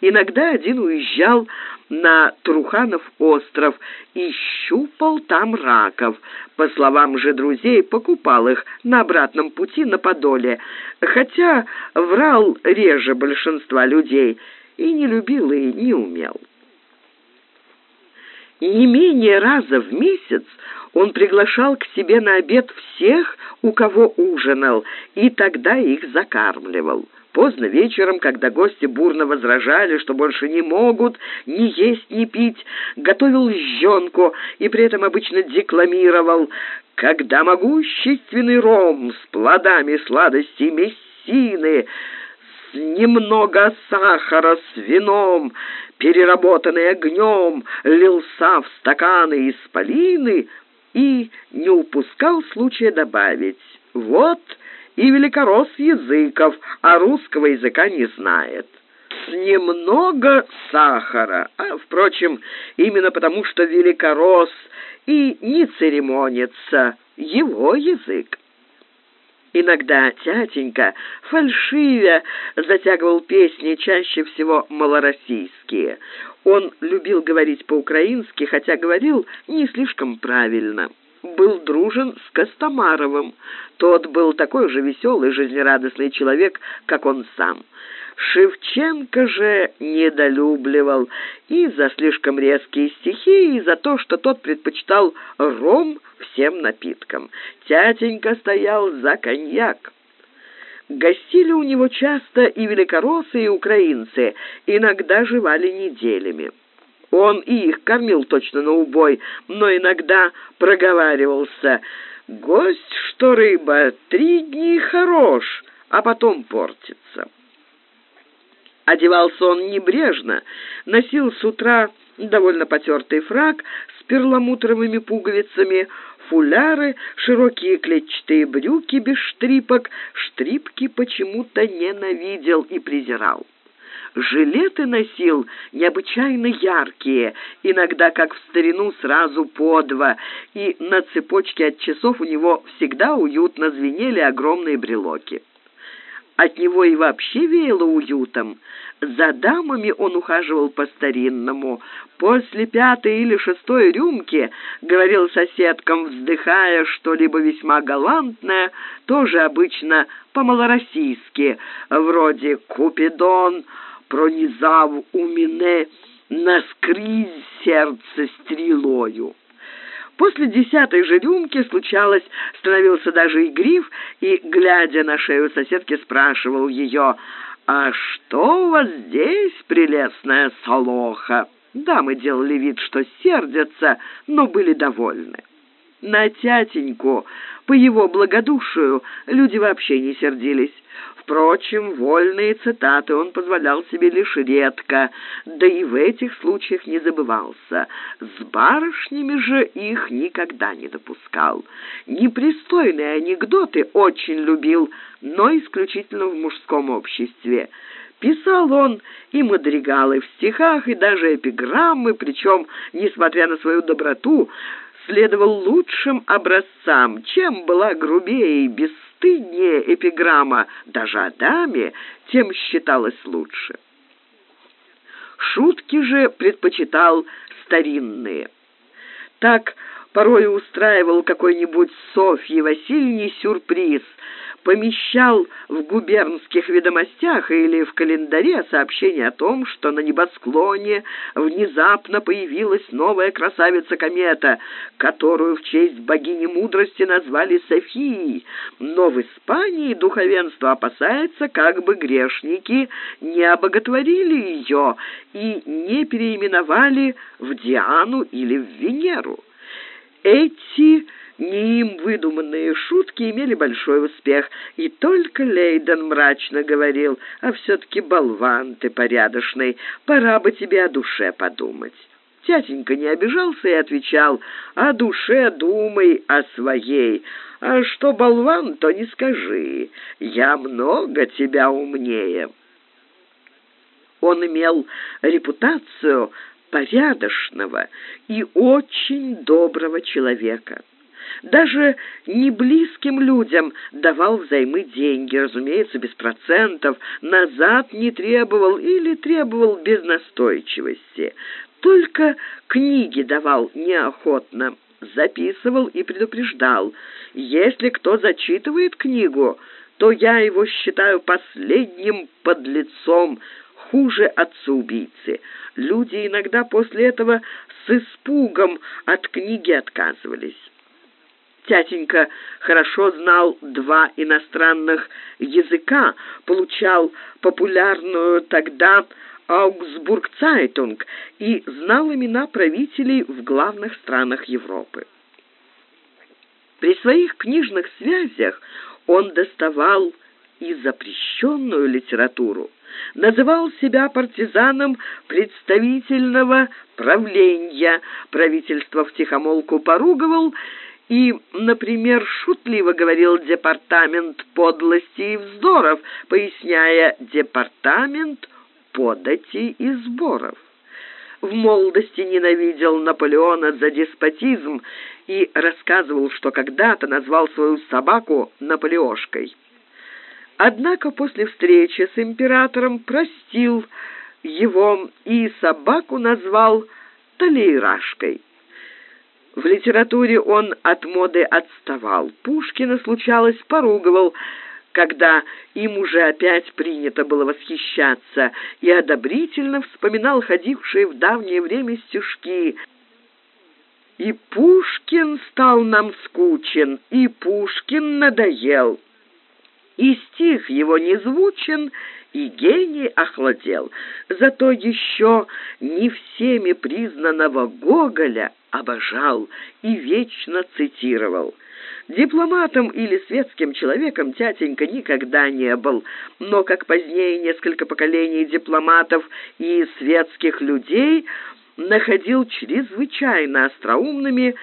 Speaker 1: Иногда один уезжал на Труханов остров и щупал там раков. По словам же друзей, покупал их на обратном пути на Подоле, хотя врал реже большинства людей и не любил и не умел. Не менее раза в месяц он приглашал к себе на обед всех, у кого ужинал, и тогда их закармливал. Поздно вечером, когда гости бурно возражали, что больше не могут ни есть, ни пить, готовил жженку и при этом обычно декламировал «Когда могущественный ром с плодами сладости мессины, с немного сахара с вином, переработанный огнем, лился в стаканы исполины и не упускал случая добавить «Вот и великорос языков, а русского языка не знает». С немного сахара, а, впрочем, именно потому, что великорос и не церемонится его язык. Иногда тятенька, фальшивя, затягивал песни, чаще всего малороссийские. Он любил говорить по-украински, хотя говорил не слишком правильно. Был дружен с Костомаровым. Тот был такой же веселый, жизнерадостный человек, как он сам. Шевченко же недолюбливал и за слишком резкие стихи, и за то, что тот предпочитал ром всем напиткам. Тятенька стоял за коньяк. Гостили у него часто и великороссы, и украинцы, иногда жевали неделями. Он и их кормил точно на убой, но иногда проговаривался «Гость, что рыба, три дни хорош, а потом портится». Одевался он небрежно, носил с утра довольно потертый фраг с перламутровыми пуговицами, фуляры, широкие клетчатые брюки без штрипок. Штрипки почему-то ненавидел и презирал. Жилеты носил необычайно яркие, иногда, как в старину, сразу по два, и на цепочке от часов у него всегда уютно звенели огромные брелоки. От него и вообще веяло уютом. За дамами он ухаживал по-старинному. После пятой или шестой рюмки, говорил соседкам, вздыхая что-либо весьма галантное, тоже обычно по-малороссийски, вроде «Купидон пронизав у мене наскрізь сердце стрелою». После десятой же рюмки случалось, становился даже игрив и, глядя на шею соседки, спрашивал ее, «А что у вас здесь, прелестная солоха?» Дамы делали вид, что сердятся, но были довольны. На тятеньку, по его благодушию, люди вообще не сердились. Впрочем, вольные цитаты он позволял себе лишь редко, да и в этих случаях не забывался. С барышнями же их никогда не допускал. Непристойные анекдоты очень любил, но исключительно в мужском обществе. Писал он и мадригалы в стихах, и даже эпиграммы, причем, несмотря на свою доброту, следовал лучшим образцам, чем была грубее и бесстыднее эпиграмма, даже о даме, тем считалось лучше. Шутки же предпочитал старинные. Так порой устраивал какой-нибудь Софье Васильевне сюрприз – помещал в губернских ведомостях или в календаре сообщение о том, что на небосклоне внезапно появилась новая красавица-комета, которую в честь богини мудрости назвали Софией, но в Испании духовенство опасается, как бы грешники не обоготворили ее и не переименовали в Диану или в Венеру. Эти им выдуманные шутки имели большой успех, и только Лейден мрачно говорил, «А все-таки болван ты порядочный, пора бы тебе о душе подумать». Тятенька не обижался и отвечал, «О душе думай о своей, а что болван, то не скажи, я много тебя умнее». Он имел репутацию порядочного и очень доброго человека. Даже не близким людям давал взаймы деньги, разумеется, без процентов, назад не требовал или требовал без настойчивости. Только книги давал неохотно, записывал и предупреждал. Если кто зачитывает книгу, то я его считаю последним подлецом, хуже отца-убийцы. Люди иногда после этого с испугом от книги отказывались. Тятенька хорошо знал два иностранных языка, получал популярную тогда Аугсбург-Цайтунг и знал имена правителей в главных странах Европы. При своих книжных связях он доставал и запрещенную литературу, называл себя партизаном представительного правления, правительство втихомолку поруговал и, например, шутливо говорил департамент подлости и вздоров, поясняя департамент подати и сборов. В молодости ненавидел Наполеона за деспотизм и рассказывал, что когда-то назвал свою собаку Наполеошкой. Однако после встречи с императором простил его и собаку назвал Талейрашкой. В литературе он от моды отставал. Пушкина, случалось, поругивал, когда им уже опять принято было восхищаться, и одобрительно вспоминал ходившие в давнее время стишки «И Пушкин стал нам скучен, и Пушкин надоел» и стих его не звучен, и гений охладел. Зато еще не всеми признанного Гоголя обожал и вечно цитировал. Дипломатом или светским человеком тятенька никогда не был, но, как позднее несколько поколений дипломатов и светских людей, находил чрезвычайно остроумными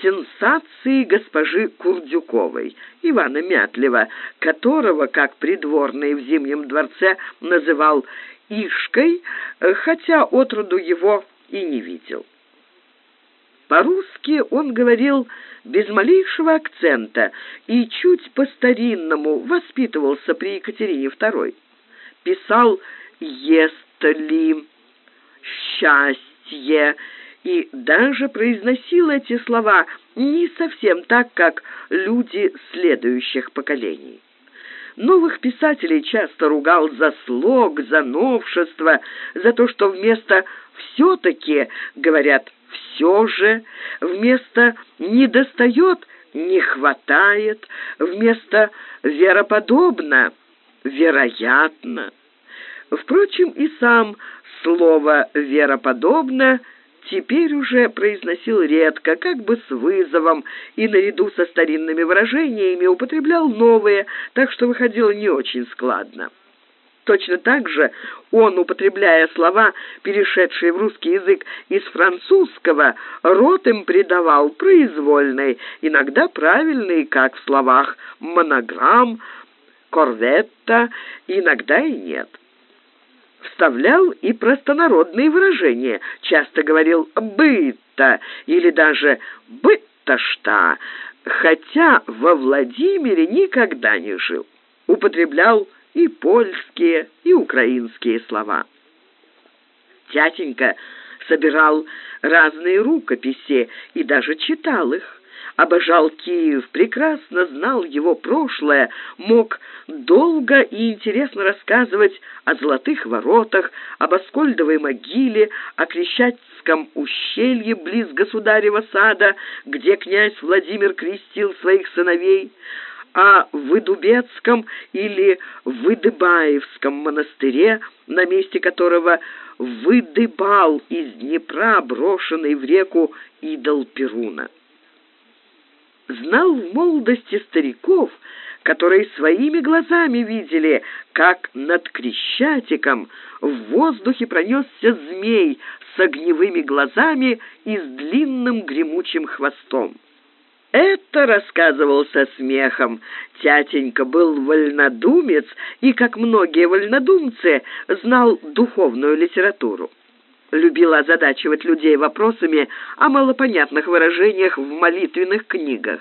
Speaker 1: сенсации госпожи Курдюковой, Ивана Мятлева, которого, как придворный в Зимнем дворце, называл Ишкой, хотя отроду его и не видел. По-русски он говорил без малейшего акцента и чуть по-старинному воспитывался при Екатерине II. Писал «ест ли», «счастье», и даже произносил эти слова не совсем так, как люди следующих поколений. Новых писателей часто ругал за слог, за новшество, за то, что вместо «все-таки» говорят «все же», вместо «недостает» «не хватает», вместо «вероподобно» «вероятно». Впрочем, и сам слово «вероподобно» теперь уже произносил редко, как бы с вызовом, и наряду со старинными выражениями употреблял новые, так что выходило не очень складно. Точно так же он, употребляя слова, перешедшие в русский язык из французского, рот им придавал произвольный, иногда правильный, как в словах «монограмм», «корветта», иногда и нет вставлял и простонародные выражения, часто говорил «быто» или даже «быто-шта», хотя во Владимире никогда не жил. Употреблял и польские, и украинские слова. Тятенька собирал разные рукописи и даже читал их обожал Киев, прекрасно знал его прошлое, мог долго и интересно рассказывать о золотых воротах, об Аскольдовой могиле, о Крещатском ущелье близ государева сада, где князь Владимир крестил своих сыновей, о Выдубецком или Выдыбаевском монастыре, на месте которого выдыбал из Днепра брошенный в реку идол Перуна знал в молодости стариков, которые своими глазами видели, как над Крещатиком в воздухе пронесся змей с огневыми глазами и с длинным гремучим хвостом. Это рассказывал со смехом. Тятенька был вольнодумец и, как многие вольнодумцы, знал духовную литературу. любил озадачивать людей вопросами о малопонятных выражениях в молитвенных книгах.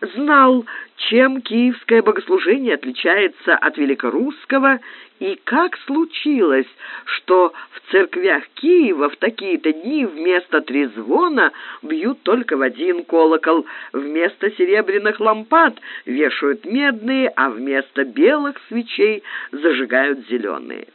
Speaker 1: Знал, чем киевское богослужение отличается от великорусского и как случилось, что в церквях Киева в такие-то дни вместо трезвона бьют только в один колокол, вместо серебряных лампад вешают медные, а вместо белых свечей зажигают зеленые.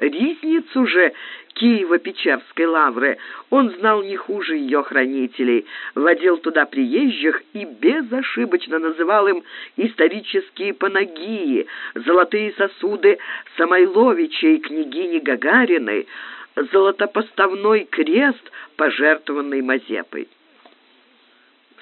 Speaker 1: Ризницу же Киево-Печерской лавры он знал не хуже ее хранителей, водил туда приезжих и безошибочно называл им исторические панагии, золотые сосуды Самойловича и княгини Гагариной, золотопоставной крест, пожертвованный Мазепой.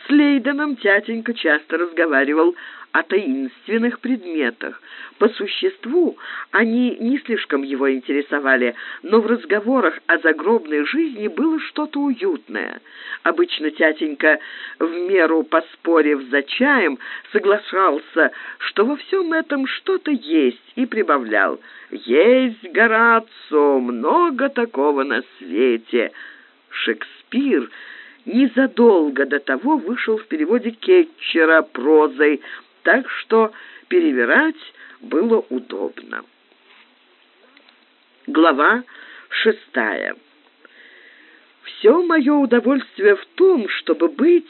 Speaker 1: С Лейденом тятенька часто разговаривал о таинственных предметах. По существу они не слишком его интересовали, но в разговорах о загробной жизни было что-то уютное. Обычно тятенька, в меру поспорив за чаем, соглашался, что во всем этом что-то есть, и прибавлял «Есть, Горацио, много такого на свете». Шекспир незадолго до того вышел в переводе Кетчера прозой так что перевирать было удобно. Глава шестая. Все мое удовольствие в том, чтобы быть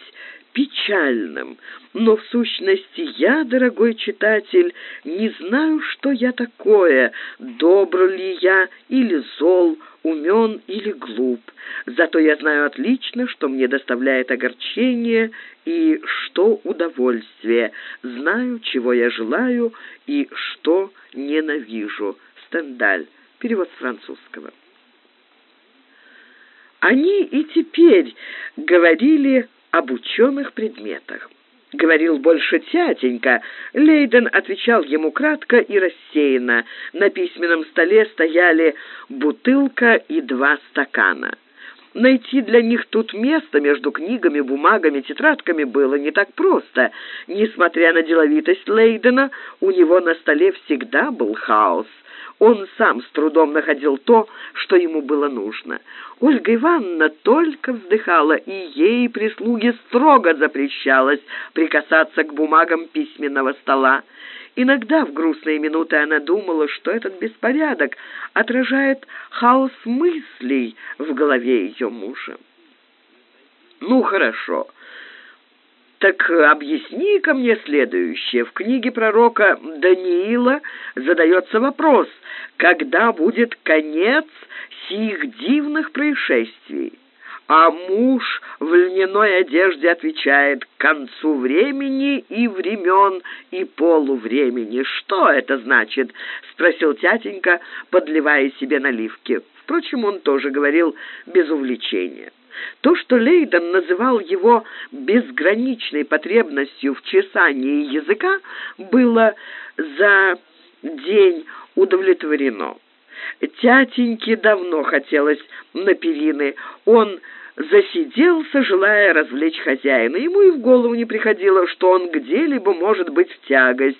Speaker 1: печальным, но в сущности я, дорогой читатель, не знаю, что я такое, добр ли я или зол, умен или глуп. Зато я знаю отлично, что мне доставляет огорчение и что удовольствие. Знаю, чего я желаю и что ненавижу. Стендаль. Перевод с французского. Они и теперь говорили об ученых предметах. Говорил больше тятенька. Лейден отвечал ему кратко и рассеянно. На письменном столе стояли бутылка и два стакана. Найти для них тут место между книгами, бумагами, тетрадками было не так просто. Несмотря на деловитость Лейдена, у него на столе всегда был хаос. Он сам с трудом находил то, что ему было нужно. Ольга Ивановна только вздыхала, и ей прислуге строго запрещалось прикасаться к бумагам письменного стола. Иногда в грустные минуты она думала, что этот беспорядок отражает хаос мыслей в голове ее мужа. «Ну, хорошо», так объясни-ка мне следующее. В книге пророка Даниила задается вопрос, когда будет конец сих дивных происшествий? А муж в льняной одежде отвечает «к концу времени и времен и полувремени». «Что это значит?» — спросил тятенька, подливая себе наливки. Впрочем, он тоже говорил без увлечения. То, что Лейден называл его безграничной потребностью в чесании языка, было за день удовлетворено. Тятеньке давно хотелось на перины. Он засиделся, желая развлечь хозяина. Ему и в голову не приходило, что он где-либо может быть в тягость.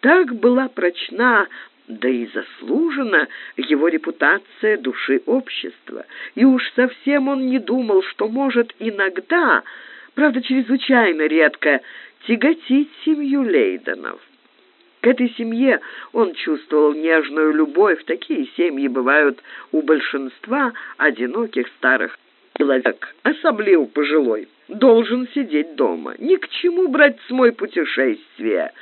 Speaker 1: Так была прочна да и заслужена его репутация души общества. И уж совсем он не думал, что может иногда, правда, чрезвычайно редко, тяготить семью Лейденов. К этой семье он чувствовал нежную любовь. Такие семьи бывают у большинства одиноких старых человек, особливо пожилой. Должен сидеть дома. Ни к чему брать с мой путешествие.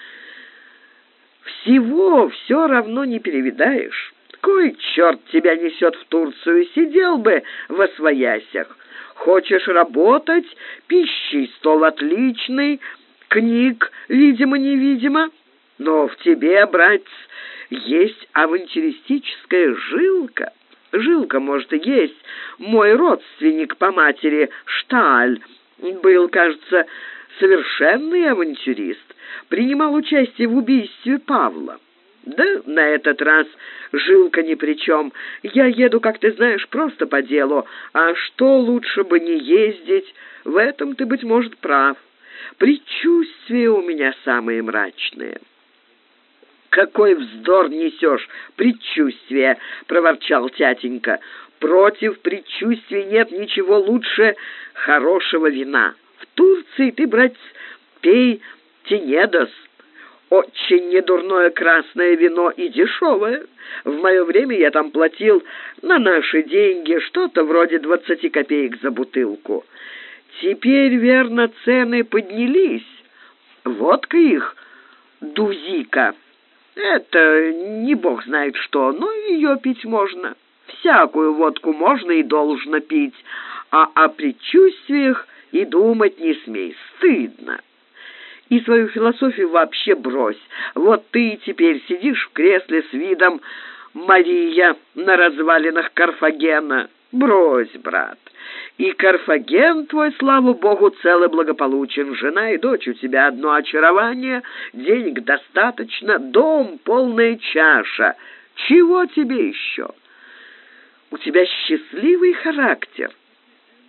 Speaker 1: Всего все равно не перевидаешь. Кой черт тебя несет в Турцию, сидел бы во своясях. Хочешь работать, пищи стол отличный, книг, видимо-невидимо, но в тебе, братец, есть авантюристическая жилка. Жилка, может, и есть. Мой родственник по матери, Шталь, был, кажется, совершенный авантюрист принимал участие в убийстве Павла. Да на этот раз жилка ни при чем. Я еду, как ты знаешь, просто по делу. А что лучше бы не ездить? В этом ты, быть может, прав. Предчувствия у меня самые мрачные». «Какой вздор несешь, предчувствие!» — проворчал тятенька. Против предчувствий нет ничего лучше хорошего вина. В Турции ты, брать, пей тенедос, очень недурное красное вино и дешевое. В мое время я там платил на наши деньги что-то вроде двадцати копеек за бутылку. Теперь, верно, цены поднялись. Водка их, дузика, это не бог знает что, но ее пить можно. Всякую водку можно и должно пить, а о предчувствиях и думать не смей, стыдно. И свою философию вообще брось. Вот ты теперь сидишь в кресле с видом Мария на развалинах Карфагена. Брось, брат. И Карфаген твой, слава богу, цел и благополучен. Жена и дочь у тебя одно очарование, денег достаточно, дом полная чаша. Чего тебе еще? У тебя счастливый характер.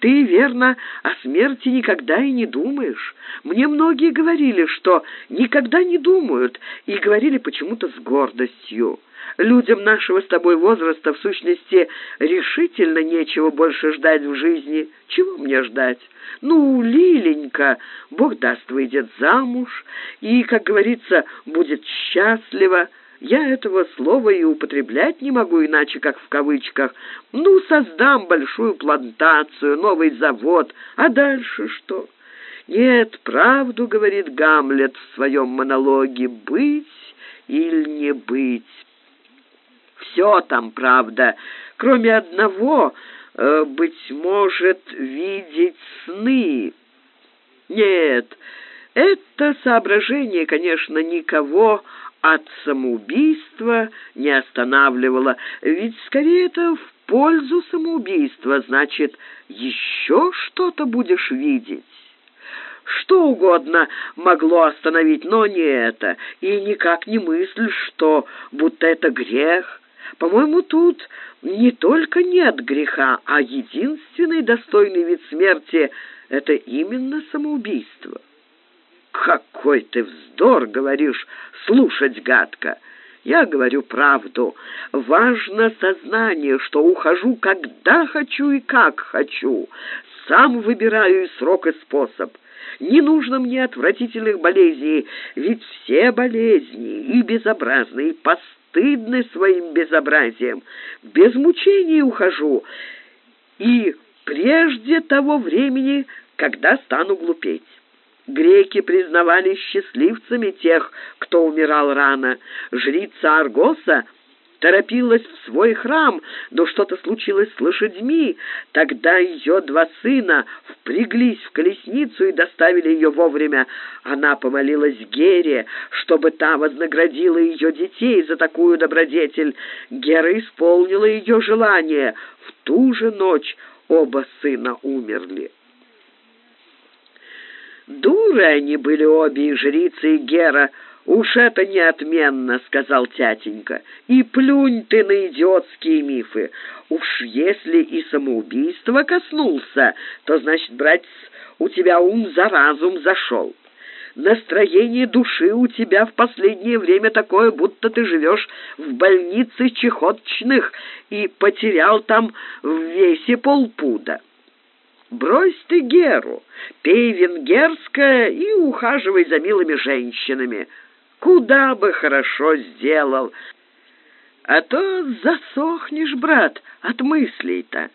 Speaker 1: Ты, верно, о смерти никогда и не думаешь. Мне многие говорили, что никогда не думают, и говорили почему-то с гордостью. Людям нашего с тобой возраста, в сущности, решительно нечего больше ждать в жизни. Чего мне ждать? Ну, Лиленька, Бог даст, выйдет замуж, и, как говорится, будет счастлива. Я этого слова и употреблять не могу иначе, как в кавычках. Ну, создам большую плантацию, новый завод, а дальше что? Нет, правду, говорит Гамлет в своем монологе, быть или не быть. Все там правда, кроме одного, э, быть может, видеть сны. Нет, это соображение, конечно, никого от самоубийства не останавливало, ведь скорее это в пользу самоубийства, значит, еще что-то будешь видеть. Что угодно могло остановить, но не это, и никак не мысль, что будто это грех. По-моему, тут не только нет греха, а единственный достойный вид смерти — это именно самоубийство. «Какой ты вздор, говоришь, слушать гадко!» Я говорю правду. Важно сознание, что ухожу, когда хочу и как хочу. Сам выбираю и срок, и способ. Не нужно мне отвратительных болезней, ведь все болезни и безобразны, и постыдны своим безобразием. Без мучений ухожу, и прежде того времени, когда стану глупеть. Греки признавали счастливцами тех, кто умирал рано. Жрица Аргоса торопилась в свой храм, но что-то случилось с лошадьми. Тогда ее два сына впряглись в колесницу и доставили ее вовремя. Она помолилась Гере, чтобы та вознаградила ее детей за такую добродетель. Гера исполнила ее желание. В ту же ночь оба сына умерли. «Дуры они были обе, и жрица, и Гера. Уж это неотменно», — сказал тятенька. «И плюнь ты на идиотские мифы. Уж если и самоубийство коснулся, то, значит, братец, у тебя ум за разум зашел». Настроение души у тебя в последнее время такое, будто ты живешь в больнице чехоточных и потерял там в весе полпуда. Брось ты Геру, пей венгерское и ухаживай за милыми женщинами. Куда бы хорошо сделал. А то засохнешь, брат, от мыслей-то.